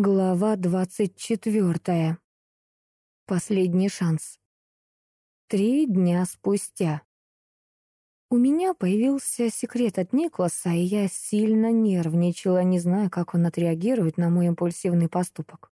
Глава двадцать четвертая. Последний шанс. Три дня спустя. У меня появился секрет от Никласа, и я сильно нервничала, не зная, как он отреагирует на мой импульсивный поступок.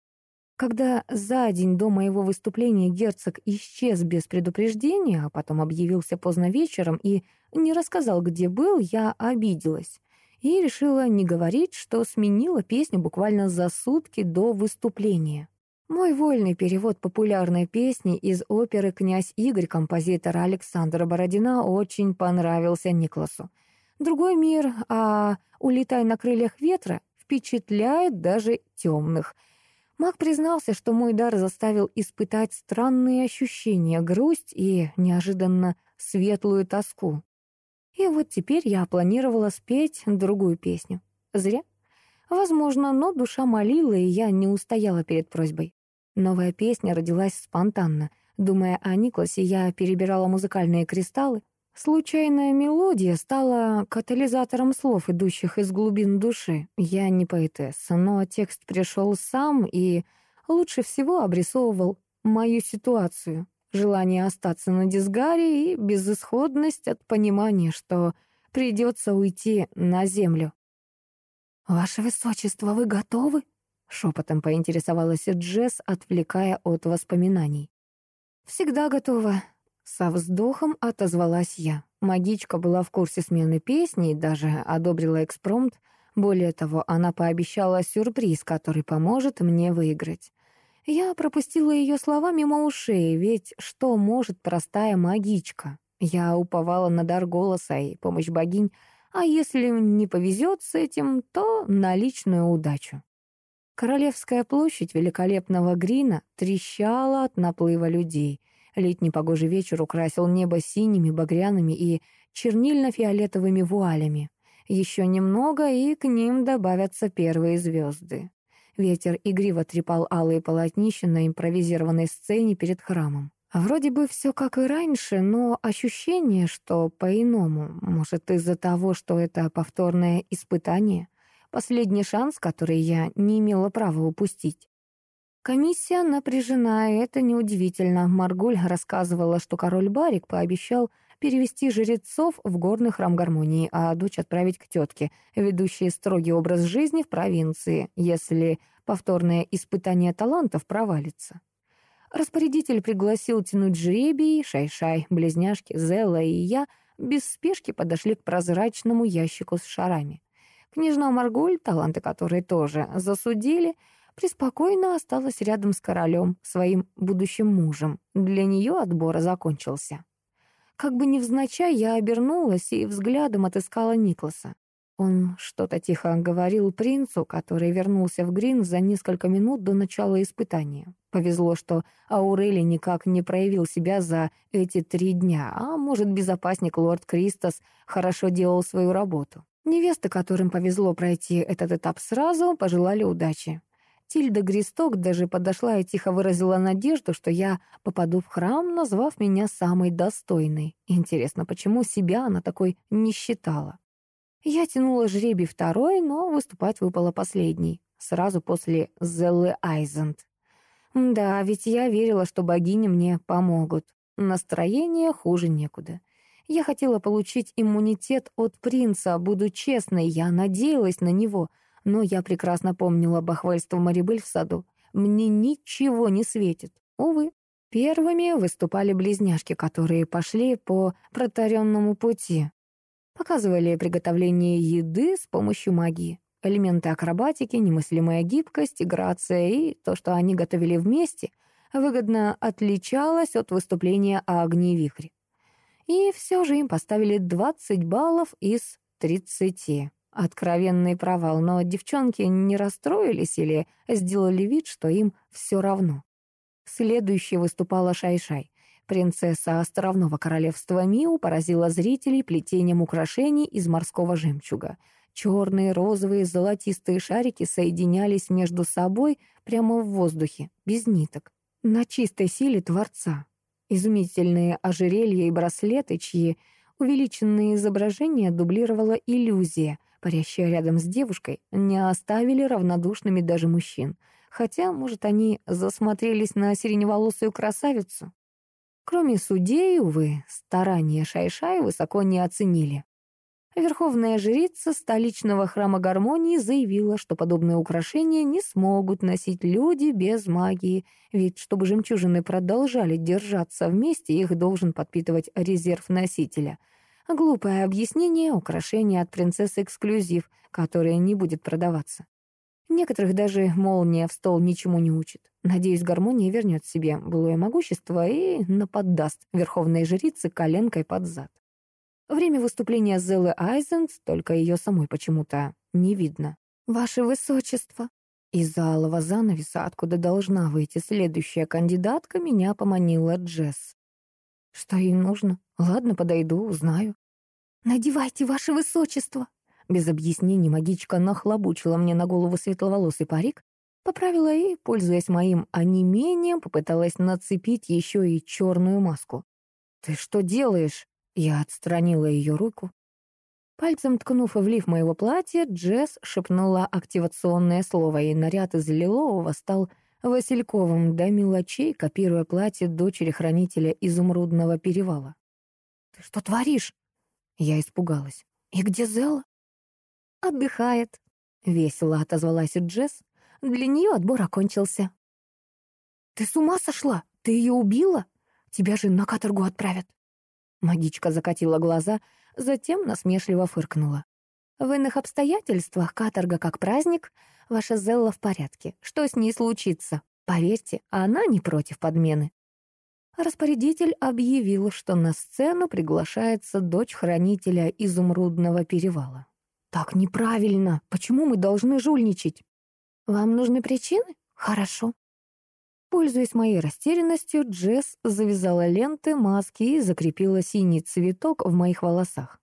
Когда за день до моего выступления герцог исчез без предупреждения, а потом объявился поздно вечером и не рассказал, где был, я обиделась и решила не говорить, что сменила песню буквально за сутки до выступления. Мой вольный перевод популярной песни из оперы «Князь Игорь» композитора Александра Бородина очень понравился Никласу. Другой мир, а «Улетай на крыльях ветра» впечатляет даже темных. Маг признался, что мой дар заставил испытать странные ощущения, грусть и неожиданно светлую тоску. И вот теперь я планировала спеть другую песню. Зря. Возможно, но душа молила, и я не устояла перед просьбой. Новая песня родилась спонтанно. Думая о Никласе, я перебирала музыкальные кристаллы. Случайная мелодия стала катализатором слов, идущих из глубин души. Я не поэтесса, но текст пришел сам и лучше всего обрисовывал мою ситуацию желание остаться на дисгаре и безысходность от понимания, что придется уйти на землю. «Ваше Высочество, вы готовы?» — шепотом поинтересовалась Джесс, отвлекая от воспоминаний. «Всегда готова», — со вздохом отозвалась я. Магичка была в курсе смены песни и даже одобрила экспромт. Более того, она пообещала сюрприз, который поможет мне выиграть. Я пропустила ее слова мимо ушей, ведь что может простая магичка? Я уповала на дар голоса и помощь богинь, а если не повезет с этим, то на личную удачу. Королевская площадь великолепного Грина трещала от наплыва людей. Летний погожий вечер украсил небо синими, багряными и чернильно-фиолетовыми вуалями. Еще немного, и к ним добавятся первые звезды. Ветер игриво трепал алые полотнища на импровизированной сцене перед храмом. Вроде бы все как и раньше, но ощущение, что по-иному. Может, из-за того, что это повторное испытание. Последний шанс, который я не имела права упустить. Комиссия напряжена, и это неудивительно. Маргуль рассказывала, что король Барик пообещал перевести жрецов в горный храм гармонии, а дочь отправить к тетке, ведущей строгий образ жизни в провинции, если повторное испытание талантов провалится. Распорядитель пригласил тянуть жребий, Шай-Шай, близняшки, Зелла и я без спешки подошли к прозрачному ящику с шарами. Княжна Марголь, таланты которой тоже засудили, преспокойно осталась рядом с королем, своим будущим мужем. Для нее отбор закончился. Как бы невзначай, я обернулась и взглядом отыскала Никласа. Он что-то тихо говорил принцу, который вернулся в Грин за несколько минут до начала испытания. Повезло, что Аурели никак не проявил себя за эти три дня, а может, безопасник лорд Кристос хорошо делал свою работу. Невесты, которым повезло пройти этот этап сразу, пожелали удачи. Тильда Гристок даже подошла и тихо выразила надежду, что я попаду в храм, назвав меня самой достойной. Интересно, почему себя она такой не считала? Я тянула жребий второй, но выступать выпало последний, сразу после Зеллы Айзенд. Да, ведь я верила, что богини мне помогут. Настроение хуже некуда. Я хотела получить иммунитет от принца, буду честной, я надеялась на него — но я прекрасно помнила бахвальство Марибель в саду. Мне ничего не светит. Увы. Первыми выступали близняшки, которые пошли по протаренному пути. Показывали приготовление еды с помощью магии. Элементы акробатики, немыслимая гибкость, грация и то, что они готовили вместе, выгодно отличалось от выступления о огне вихре. И все же им поставили 20 баллов из 30. Откровенный провал, но девчонки не расстроились или сделали вид, что им все равно. Следующей выступала Шай-Шай. Принцесса островного королевства Миу поразила зрителей плетением украшений из морского жемчуга. Черные, розовые, золотистые шарики соединялись между собой прямо в воздухе, без ниток, на чистой силе Творца. Изумительные ожерелья и браслеты, чьи увеличенные изображения дублировала иллюзия — парящие рядом с девушкой, не оставили равнодушными даже мужчин. Хотя, может, они засмотрелись на сиреневолосую красавицу? Кроме судей, увы, старания Шайшай высоко не оценили. Верховная жрица столичного храма гармонии заявила, что подобные украшения не смогут носить люди без магии, ведь чтобы жемчужины продолжали держаться вместе, их должен подпитывать резерв носителя. Глупое объяснение — украшение от принцессы эксклюзив, которое не будет продаваться. Некоторых даже молния в стол ничему не учит. Надеюсь, гармония вернет себе былое могущество и наподдаст верховной жрице коленкой под зад. Время выступления Зеллы Айзенс, только ее самой почему-то не видно. «Ваше Высочество!» Из-за алого занавеса, откуда должна выйти следующая кандидатка, меня поманила Джесс. Что ей нужно? Ладно, подойду, узнаю. «Надевайте, Ваше Высочество!» Без объяснений магичка нахлобучила мне на голову светловолосый парик, поправила и, пользуясь моим онемением, попыталась нацепить еще и черную маску. «Ты что делаешь?» Я отстранила ее руку. Пальцем ткнув в лиф моего платья, Джесс шепнула активационное слово, и наряд из лилового стал васильковым до мелочей, копируя платье дочери хранителя изумрудного перевала. «Ты что творишь?» Я испугалась. «И где Зелла?» «Отдыхает», — весело отозвалась Джесс. «Для нее отбор окончился». «Ты с ума сошла? Ты ее убила? Тебя же на каторгу отправят». Магичка закатила глаза, затем насмешливо фыркнула. «В иных обстоятельствах каторга как праздник, ваша Зелла в порядке. Что с ней случится? Поверьте, она не против подмены». Распорядитель объявил, что на сцену приглашается дочь хранителя изумрудного перевала. «Так неправильно. Почему мы должны жульничать?» «Вам нужны причины? Хорошо. Пользуясь моей растерянностью, Джесс завязала ленты, маски и закрепила синий цветок в моих волосах.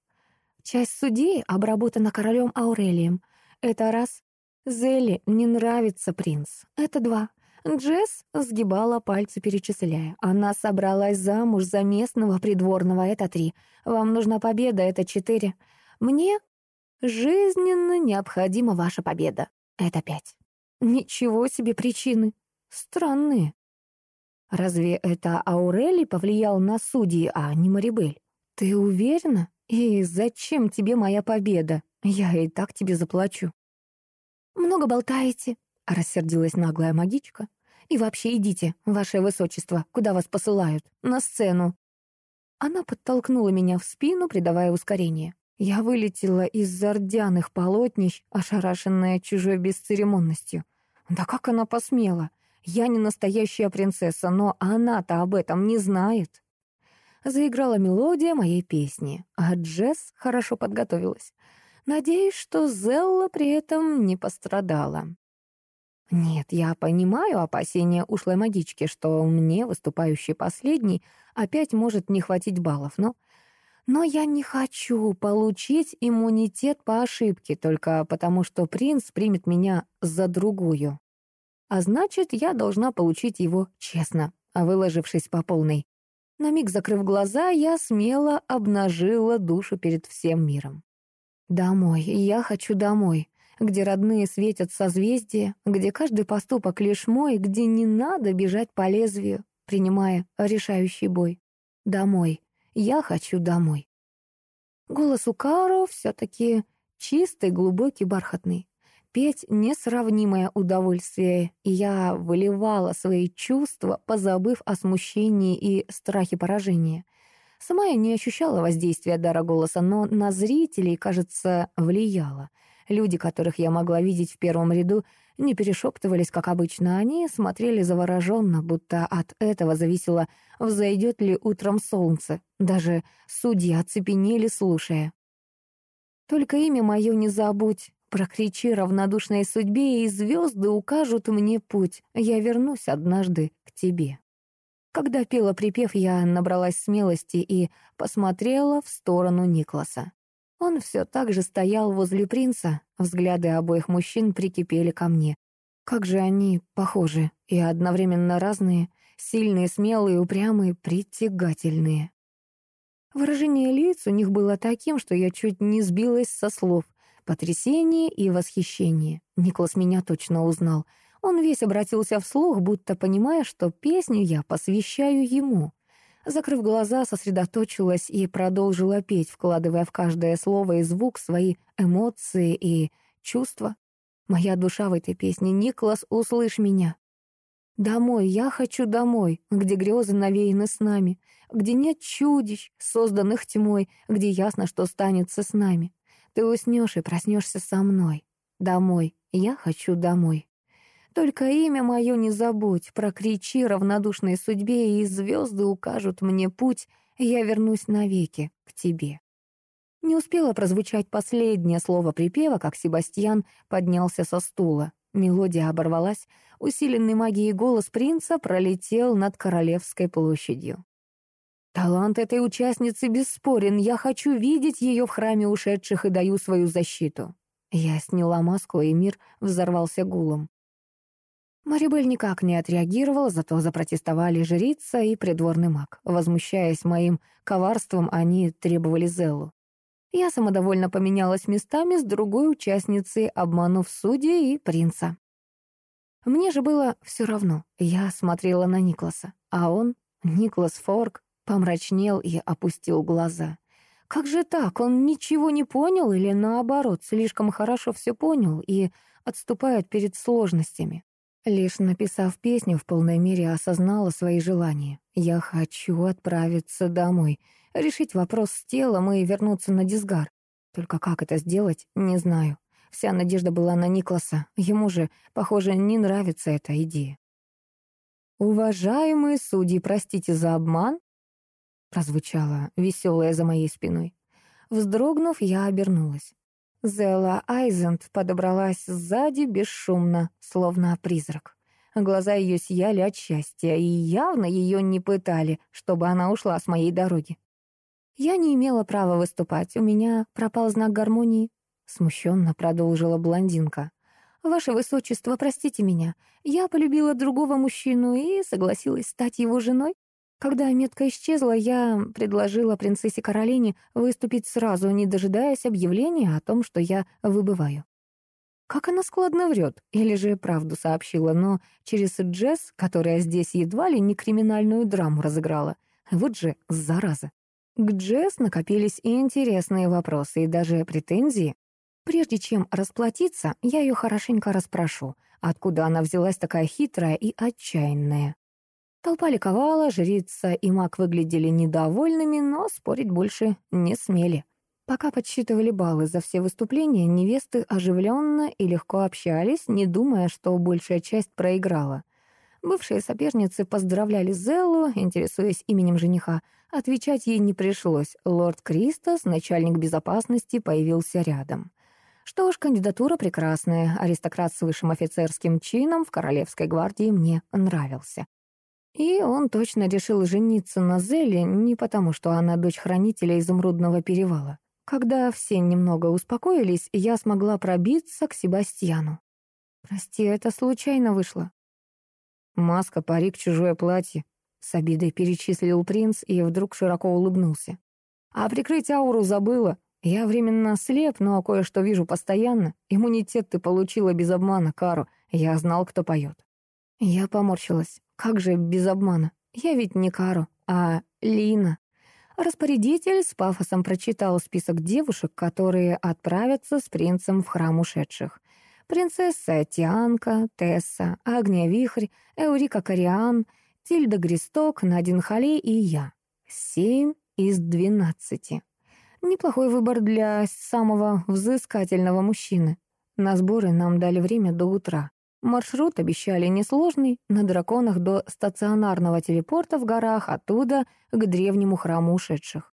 Часть судей обработана королем Аурелием. Это раз. Зелли не нравится принц. Это два. Джесс сгибала пальцы, перечисляя. Она собралась замуж за местного придворного. Это три. Вам нужна победа. Это четыре. Мне жизненно необходима ваша победа. Это пять. Ничего себе причины странные. Разве это Аурели повлиял на судьи, а не Марибель? Ты уверена? И зачем тебе моя победа? Я и так тебе заплачу. Много болтаете, рассердилась наглая магичка. И вообще идите, ваше высочество, куда вас посылают? На сцену. Она подтолкнула меня в спину, придавая ускорение. Я вылетела из зардяных полотнищ, ошарашенная чужой бесцеремонностью. Да как она посмела? Я не настоящая принцесса, но она-то об этом не знает. Заиграла мелодия моей песни, а Джесс хорошо подготовилась. Надеюсь, что Зелла при этом не пострадала. Нет, я понимаю опасения ушлой магички, что мне, выступающей последней, опять может не хватить баллов, но... Но я не хочу получить иммунитет по ошибке, только потому что принц примет меня за другую. А значит, я должна получить его честно, а выложившись по полной. На миг закрыв глаза, я смело обнажила душу перед всем миром. Домой, я хочу домой, где родные светят созвездия, где каждый поступок лишь мой, где не надо бежать по лезвию, принимая решающий бой. Домой, я хочу домой. Голос у Каро все-таки чистый, глубокий, бархатный петь несравнимое удовольствие, и я выливала свои чувства, позабыв о смущении и страхе поражения. Сама я не ощущала воздействия дара голоса, но на зрителей, кажется, влияла. Люди, которых я могла видеть в первом ряду, не перешептывались, как обычно. Они смотрели завороженно, будто от этого зависело, взойдет ли утром солнце. Даже судьи оцепенели, слушая. «Только имя мое не забудь, Прокричи равнодушной судьбе, и звезды укажут мне путь. Я вернусь однажды к тебе. Когда пела припев, я набралась смелости и посмотрела в сторону Никласа. Он все так же стоял возле принца, взгляды обоих мужчин прикипели ко мне. Как же они похожи и одновременно разные, сильные, смелые, упрямые, притягательные. Выражение лиц у них было таким, что я чуть не сбилась со слов. потрясение и восхищение. Николас меня точно узнал. Он весь обратился вслух, будто понимая, что песню я посвящаю ему. Закрыв глаза, сосредоточилась и продолжила петь, вкладывая в каждое слово и звук свои эмоции и чувства. Моя душа в этой песне. Николас, услышь меня. Домой, я хочу домой, где грезы навеяны с нами, где нет чудищ, созданных тьмой, где ясно, что станется с нами. Ты уснешь и проснешься со мной. Домой, я хочу домой. Только имя мое не забудь, прокричи равнодушной судьбе, и звезды укажут мне путь, я вернусь навеки к тебе. Не успело прозвучать последнее слово припева, как Себастьян поднялся со стула. Мелодия оборвалась, усиленный магией голос принца пролетел над Королевской площадью. Талант этой участницы бесспорен, я хочу видеть ее в храме ушедших и даю свою защиту. Я сняла маску, и мир взорвался гулом. Марибель никак не отреагировала, зато запротестовали жрица и придворный маг. Возмущаясь моим коварством, они требовали Зеллу. Я самодовольно поменялась местами с другой участницей, обманув судьи и принца. Мне же было все равно. Я смотрела на Никласа, а он, Никлас Форк, помрачнел и опустил глаза. Как же так? Он ничего не понял или, наоборот, слишком хорошо все понял и отступает перед сложностями? Лишь написав песню, в полной мере осознала свои желания. Я хочу отправиться домой, решить вопрос с телом и вернуться на Дисгар. Только как это сделать, не знаю. Вся надежда была на Никласа. Ему же, похоже, не нравится эта идея. «Уважаемые судьи, простите за обман», — прозвучало веселое за моей спиной. Вздрогнув, я обернулась. Зела Айзент подобралась сзади бесшумно, словно призрак. Глаза ее сияли от счастья, и явно ее не пытали, чтобы она ушла с моей дороги. Я не имела права выступать, у меня пропал знак гармонии. Смущенно продолжила блондинка. «Ваше Высочество, простите меня. Я полюбила другого мужчину и согласилась стать его женой. Когда метка исчезла, я предложила принцессе Каролине выступить сразу, не дожидаясь объявления о том, что я выбываю. Как она складно врет, или же правду сообщила, но через Джесс, которая здесь едва ли не криминальную драму разыграла. Вот же зараза. К Джесс накопились и интересные вопросы, и даже претензии. Прежде чем расплатиться, я ее хорошенько расспрошу, откуда она взялась такая хитрая и отчаянная. Толпа ликовала, жрица и маг выглядели недовольными, но спорить больше не смели. Пока подсчитывали баллы за все выступления, невесты оживленно и легко общались, не думая, что большая часть проиграла. Бывшие соперницы поздравляли Зеллу, интересуясь именем жениха. Отвечать ей не пришлось. Лорд Кристос, начальник безопасности, появился рядом. Что ж, кандидатура прекрасная. Аристократ с высшим офицерским чином в Королевской гвардии мне нравился. И он точно решил жениться на Зеле не потому, что она дочь хранителя Изумрудного перевала. Когда все немного успокоились, я смогла пробиться к Себастьяну. «Прости, это случайно вышло». «Маска, парик, чужое платье», — с обидой перечислил принц и вдруг широко улыбнулся. «А прикрыть ауру забыла. Я временно слеп, но кое-что вижу постоянно. Иммунитет ты получила без обмана, Кару. Я знал, кто поет». Я поморщилась. Как же без обмана? Я ведь не Кару, а Лина. Распорядитель с пафосом прочитал список девушек, которые отправятся с принцем в храм ушедших. Принцесса Тианка, Тесса, Агния Вихрь, Эурика Кориан, Тильда Гристок, Надин Халей и я. Семь из двенадцати. Неплохой выбор для самого взыскательного мужчины. На сборы нам дали время до утра. Маршрут обещали несложный, на драконах до стационарного телепорта в горах, оттуда к древнему храму ушедших.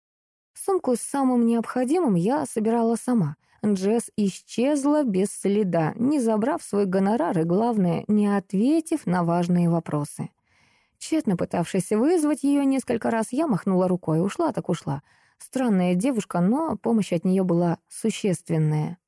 Сумку с самым необходимым я собирала сама. Джесс исчезла без следа, не забрав свой гонорар и, главное, не ответив на важные вопросы. Тщетно пытавшись вызвать ее несколько раз, я махнула рукой. Ушла так ушла. Странная девушка, но помощь от нее была существенная.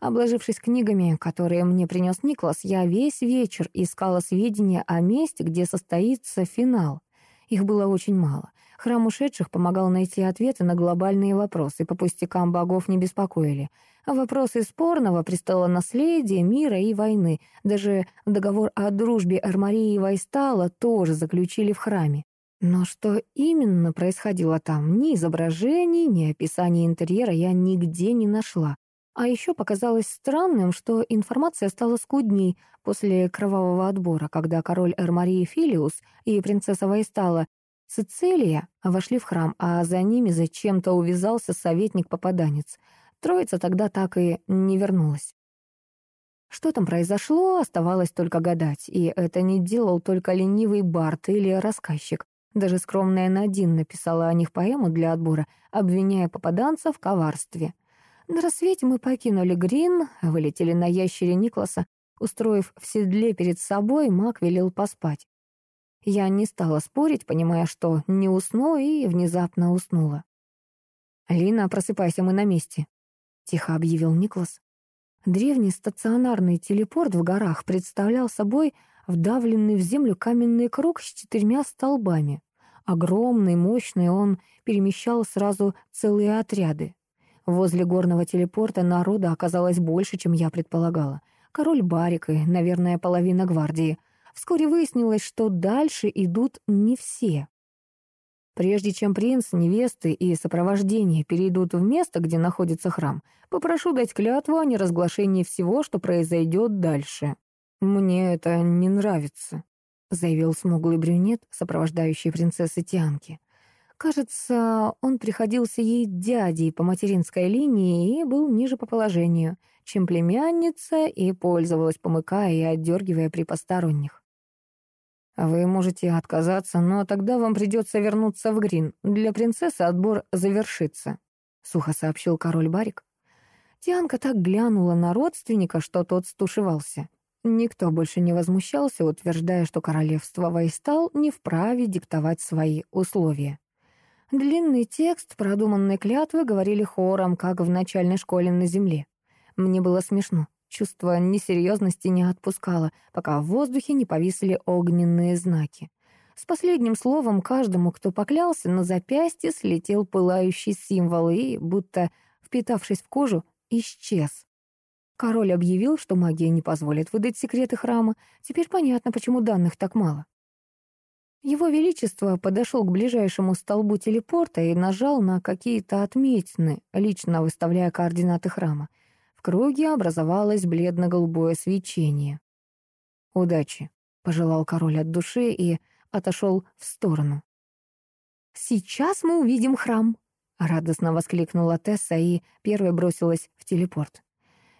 Обложившись книгами, которые мне принес Никлас, я весь вечер искала сведения о месте, где состоится финал. Их было очень мало. Храм ушедших помогал найти ответы на глобальные вопросы, по пустякам богов не беспокоили. Вопросы спорного престола наследия, мира и войны. Даже договор о дружбе Армарии и Вайстала тоже заключили в храме. Но что именно происходило там, ни изображений, ни описаний интерьера я нигде не нашла. А еще показалось странным, что информация стала скудней после кровавого отбора, когда король Эрмарии Филиус и принцесса Вайстала Цицилия вошли в храм, а за ними зачем-то увязался советник-попаданец. Троица тогда так и не вернулась. Что там произошло, оставалось только гадать, и это не делал только ленивый Барт или рассказчик. Даже скромная Надин написала о них поэму для отбора, обвиняя попаданца в коварстве — на рассвете мы покинули Грин, вылетели на ящере Никласа. Устроив в седле перед собой, маг велел поспать. Я не стала спорить, понимая, что не усну, и внезапно уснула. «Лина, просыпайся, мы на месте», — тихо объявил Никлас. Древний стационарный телепорт в горах представлял собой вдавленный в землю каменный круг с четырьмя столбами. Огромный, мощный, он перемещал сразу целые отряды. Возле горного телепорта народа оказалось больше, чем я предполагала. Король Барик и, наверное, половина гвардии. Вскоре выяснилось, что дальше идут не все. Прежде чем принц, невесты и сопровождение перейдут в место, где находится храм, попрошу дать клятву о неразглашении всего, что произойдет дальше. Мне это не нравится, заявил смуглый брюнет, сопровождающий принцессы Тианки. Кажется, он приходился ей дядей по материнской линии и был ниже по положению, чем племянница, и пользовалась, помыкая и отдергивая при посторонних. «Вы можете отказаться, но тогда вам придется вернуться в Грин. Для принцессы отбор завершится», — сухо сообщил король Барик. Тианка так глянула на родственника, что тот стушевался. Никто больше не возмущался, утверждая, что королевство Вайстал не вправе диктовать свои условия. Длинный текст продуманной клятвы говорили хором, как в начальной школе на земле. Мне было смешно. Чувство несерьезности не отпускало, пока в воздухе не повисли огненные знаки. С последним словом каждому, кто поклялся, на запястье слетел пылающий символ и, будто впитавшись в кожу, исчез. Король объявил, что магия не позволит выдать секреты храма. Теперь понятно, почему данных так мало. Его Величество подошел к ближайшему столбу телепорта и нажал на какие-то отметины, лично выставляя координаты храма. В круге образовалось бледно-голубое свечение. «Удачи», — пожелал король от души и отошел в сторону. «Сейчас мы увидим храм», — радостно воскликнула Тесса и первой бросилась в телепорт.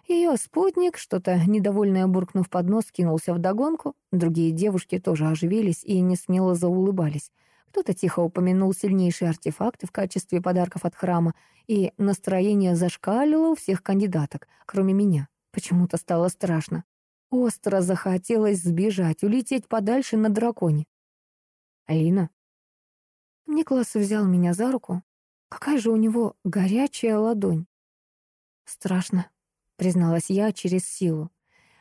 Ее спутник, что-то недовольное буркнув под нос, кинулся вдогонку. Другие девушки тоже оживились и несмело заулыбались. Кто-то тихо упомянул сильнейшие артефакты в качестве подарков от храма, и настроение зашкалило у всех кандидаток, кроме меня. Почему-то стало страшно. Остро захотелось сбежать, улететь подальше на драконе. «Алина?» Николас взял меня за руку. Какая же у него горячая ладонь. Страшно призналась я через силу.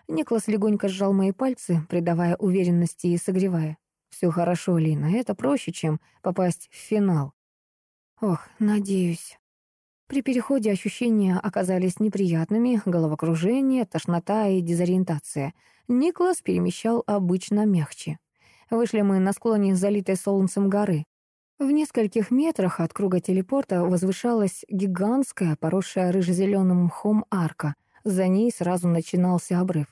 Никлас легонько сжал мои пальцы, придавая уверенности и согревая. «Все хорошо, Лина, это проще, чем попасть в финал». «Ох, надеюсь». При переходе ощущения оказались неприятными, головокружение, тошнота и дезориентация. Никлас перемещал обычно мягче. Вышли мы на склоне залитой солнцем горы. В нескольких метрах от круга телепорта возвышалась гигантская, поросшая рыжезеленым мхом арка — за ней сразу начинался обрыв.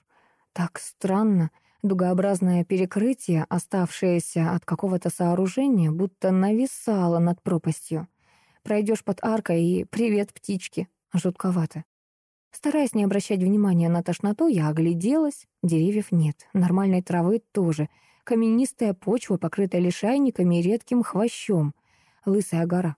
Так странно. Дугообразное перекрытие, оставшееся от какого-то сооружения, будто нависало над пропастью. Пройдешь под аркой и «Привет, птички!» Жутковато. Стараясь не обращать внимания на тошноту, я огляделась. Деревьев нет, нормальной травы тоже. Каменистая почва, покрытая лишайниками и редким хвощом. Лысая гора.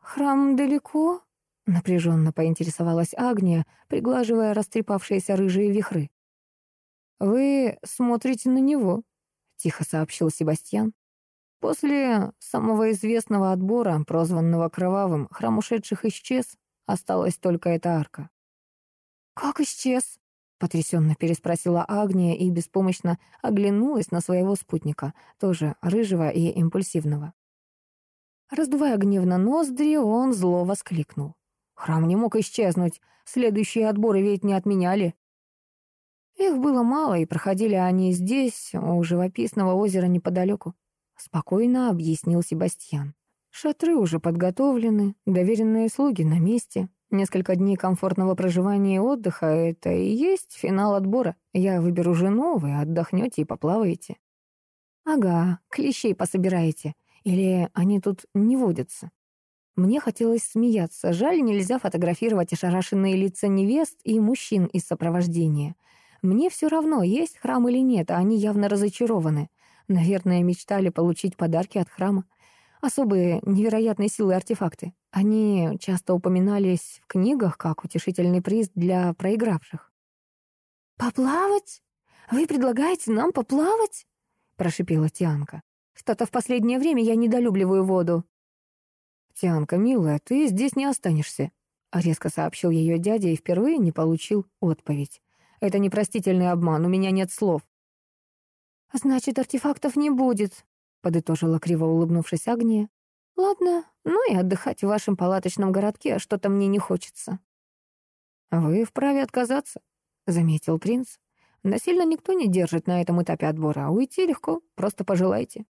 «Храм далеко?» — напряженно поинтересовалась Агния, приглаживая растрепавшиеся рыжие вихры. «Вы смотрите на него», — тихо сообщил Себастьян. После самого известного отбора, прозванного Кровавым, храм ушедших исчез, осталась только эта арка. «Как исчез?» — потрясенно переспросила Агния и беспомощно оглянулась на своего спутника, тоже рыжего и импульсивного. Раздувая гневно ноздри, он зло воскликнул. Храм не мог исчезнуть. Следующие отборы ведь не отменяли. Их было мало, и проходили они здесь, у живописного озера неподалеку. Спокойно объяснил Себастьян. Шатры уже подготовлены, доверенные слуги на месте. Несколько дней комфортного проживания и отдыха — это и есть финал отбора. Я выберу жену, вы отдохнете и поплаваете. Ага, клещей пособираете. Или они тут не водятся? Мне хотелось смеяться. Жаль, нельзя фотографировать ошарашенные лица невест и мужчин из сопровождения. Мне все равно, есть храм или нет, а они явно разочарованы. Наверное, мечтали получить подарки от храма. Особые невероятной силы артефакты. Они часто упоминались в книгах как утешительный приз для проигравших. «Поплавать? Вы предлагаете нам поплавать?» — прошипела Тианка. «Что-то в последнее время я недолюбливаю воду». «Тианка, милая, ты здесь не останешься», — резко сообщил ее дядя и впервые не получил отповедь. «Это непростительный обман, у меня нет слов». «Значит, артефактов не будет», подытожила криво улыбнувшись Агния. «Ладно, ну и отдыхать в вашем палаточном городке что-то мне не хочется». «Вы вправе отказаться», — заметил принц. «Насильно никто не держит на этом этапе отбора, а уйти легко, просто пожелайте».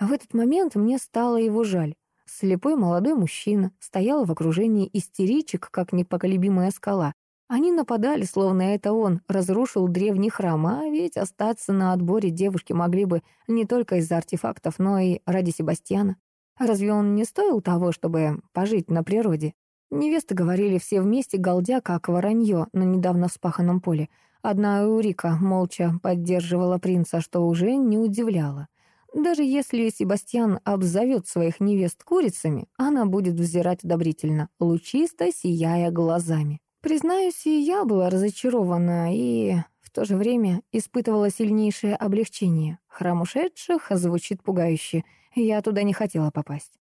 В этот момент мне стало его жаль. Слепой молодой мужчина стоял в окружении истеричек, как непоколебимая скала, они нападали, словно это он разрушил древний храм, а ведь остаться на отборе девушки могли бы не только из-за артефактов, но и ради Себастьяна. Разве он не стоил того, чтобы пожить на природе? Невесты говорили все вместе, галдя, как воронье на недавно вспаханном поле. Одна Урика молча поддерживала принца, что уже не удивляло. Даже если Себастьян обзовет своих невест курицами, она будет взирать одобрительно, лучисто сияя глазами. Признаюсь, и я была разочарована и в то же время испытывала сильнейшее облегчение. Храм ушедших звучит пугающе, я туда не хотела попасть.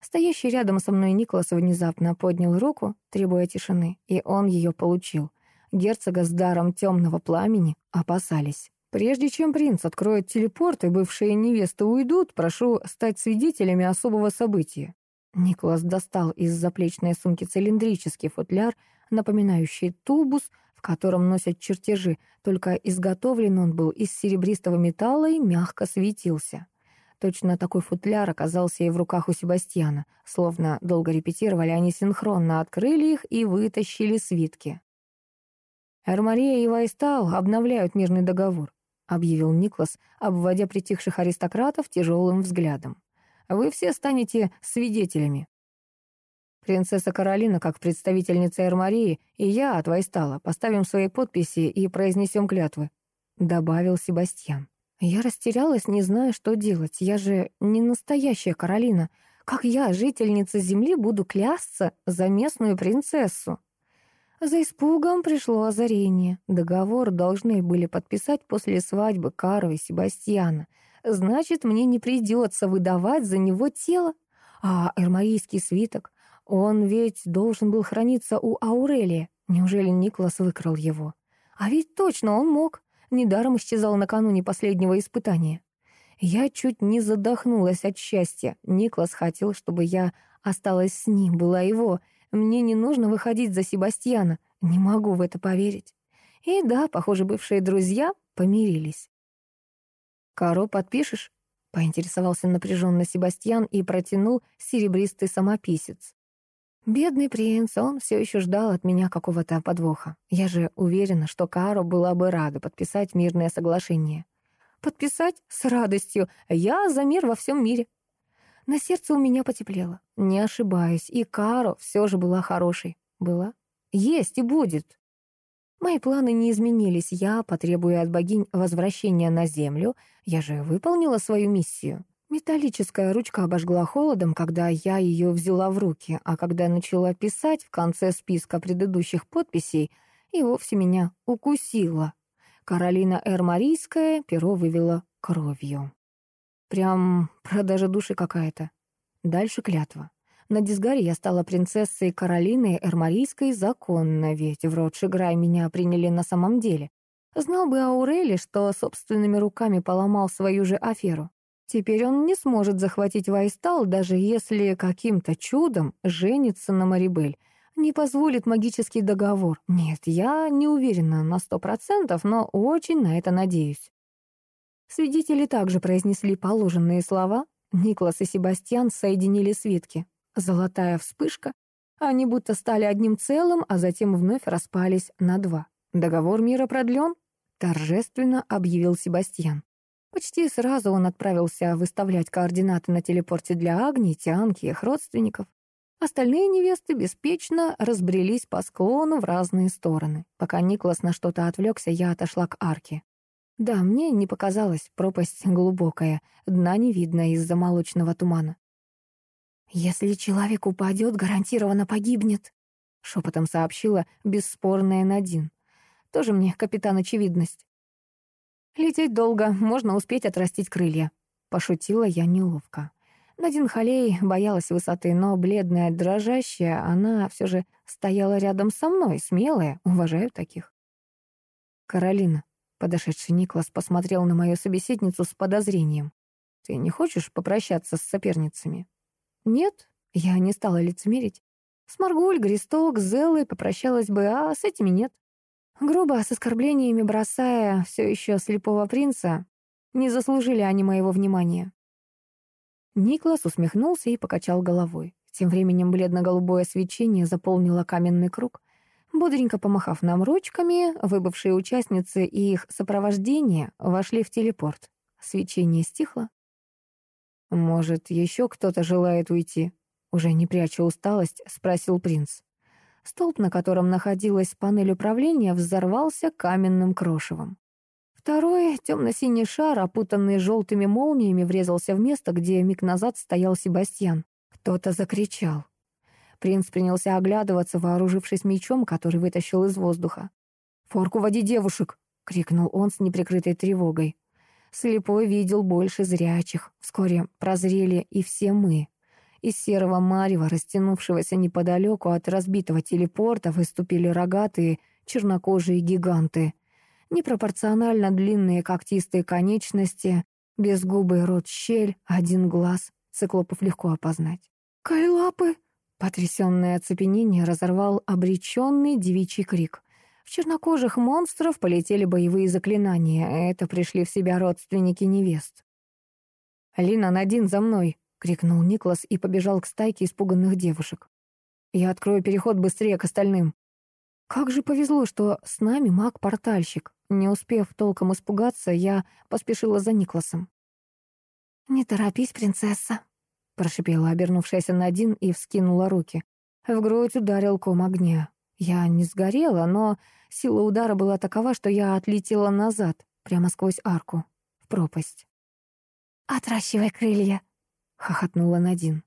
Стоящий рядом со мной Николас внезапно поднял руку, требуя тишины, и он ее получил. Герцога с даром темного пламени опасались. Прежде чем принц откроет телепорт и бывшие невесты уйдут, прошу стать свидетелями особого события. Николас достал из заплечной сумки цилиндрический футляр напоминающий тубус, в котором носят чертежи, только изготовлен он был из серебристого металла и мягко светился. Точно такой футляр оказался и в руках у Себастьяна. Словно долго репетировали, они синхронно открыли их и вытащили свитки. «Эрмария и Вайстал обновляют мирный договор», — объявил Никлас, обводя притихших аристократов тяжелым взглядом. «Вы все станете свидетелями. Принцесса Каролина, как представительница Эрмарии, и я от Вайстала поставим свои подписи и произнесем клятвы», — добавил Себастьян. Я растерялась, не зная, что делать. Я же не настоящая Каролина. Как я, жительница Земли, буду клясться за местную принцессу? За испугом пришло озарение. Договор должны были подписать после свадьбы Кару и Себастьяна. Значит, мне не придется выдавать за него тело. А эрмарийский свиток? Он ведь должен был храниться у Аурелии. Неужели Никлас выкрал его? А ведь точно он мог. Недаром исчезал накануне последнего испытания. Я чуть не задохнулась от счастья. Никлас хотел, чтобы я осталась с ним, была его. Мне не нужно выходить за Себастьяна. Не могу в это поверить. И да, похоже, бывшие друзья помирились. «Каро подпишешь?» — поинтересовался напряженно Себастьян и протянул серебристый самописец. Бедный принц, он все еще ждал от меня какого-то подвоха. Я же уверена, что Каро была бы рада подписать мирное соглашение. Подписать? С радостью. Я за мир во всем мире. На сердце у меня потеплело. Не ошибаюсь, и Каро все же была хорошей. Была? Есть и будет. Мои планы не изменились. Я потребую от богинь возвращения на землю. Я же выполнила свою миссию. Металлическая ручка обожгла холодом, когда я ее взяла в руки, а когда начала писать в конце списка предыдущих подписей, и вовсе меня укусила. Каролина Эрмарийская перо вывела кровью. Прям продажа души какая-то. Дальше клятва. На дисгаре я стала принцессой Каролины Эрмарийской законно, ведь в род Шиграй меня приняли на самом деле. Знал бы Аурели, что собственными руками поломал свою же аферу. Теперь он не сможет захватить Вайстал, даже если каким-то чудом женится на Марибель. Не позволит магический договор. Нет, я не уверена на сто процентов, но очень на это надеюсь. Свидетели также произнесли положенные слова. Никлас и Себастьян соединили свитки. Золотая вспышка. Они будто стали одним целым, а затем вновь распались на два. Договор мира продлен, торжественно объявил Себастьян. Почти сразу он отправился выставлять координаты на телепорте для Агни, Тианки и их родственников. Остальные невесты беспечно разбрелись по склону в разные стороны. Пока Никлас на что-то отвлекся, я отошла к арке. Да, мне не показалось, пропасть глубокая, дна не видно из-за молочного тумана. «Если человек упадет, гарантированно погибнет», — шепотом сообщила бесспорная Надин. «Тоже мне капитан очевидность». «Лететь долго, можно успеть отрастить крылья», — пошутила я неловко. Надин Халей боялась высоты, но бледная, дрожащая, она все же стояла рядом со мной, смелая, уважаю таких. «Каролина», Подошедший Никлас посмотрел на мою собеседницу с подозрением. «Ты не хочешь попрощаться с соперницами?» «Нет», — я не стала лицемерить. «С Маргуль, Гристок, Зеллой попрощалась бы, а с этими нет». Грубо, с оскорблениями бросая все еще слепого принца, не заслужили они моего внимания. Никлас усмехнулся и покачал головой. Тем временем бледно-голубое свечение заполнило каменный круг. Бодренько помахав нам ручками, выбывшие участницы и их сопровождение вошли в телепорт. Свечение стихло. «Может, еще кто-то желает уйти?» Уже не пряча усталость, спросил принц. Столб, на котором находилась панель управления, взорвался каменным крошевом. Второй темно-синий шар, опутанный желтыми молниями, врезался в место, где миг назад стоял Себастьян. Кто-то закричал. Принц принялся оглядываться, вооружившись мечом, который вытащил из воздуха. «Форку води девушек!» — крикнул он с неприкрытой тревогой. Слепой видел больше зрячих. Вскоре прозрели и все мы. Из серого марева, растянувшегося неподалеку от разбитого телепорта, выступили рогатые чернокожие гиганты. Непропорционально длинные когтистые конечности, безгубый рот-щель, один глаз. Циклопов легко опознать. «Кайлапы!» Потрясенное оцепенение разорвал обреченный девичий крик. В чернокожих монстров полетели боевые заклинания, это пришли в себя родственники невест. «Алина, Надин, за мной!» — крикнул Никлас и побежал к стайке испуганных девушек. «Я открою переход быстрее к остальным». Как же повезло, что с нами маг-портальщик. Не успев толком испугаться, я поспешила за Никласом. «Не торопись, принцесса», Прошипела обернувшаяся Надин и вскинула руки. В грудь ударил ком огня. Я не сгорела, но сила удара была такова, что я отлетела назад, прямо сквозь арку, в пропасть. «Отращивай крылья», — хохотнула Надин.